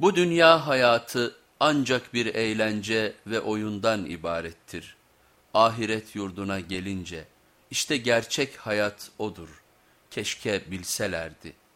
Bu dünya hayatı ancak bir eğlence ve oyundan ibarettir. Ahiret yurduna gelince işte gerçek hayat odur. Keşke bilselerdi.''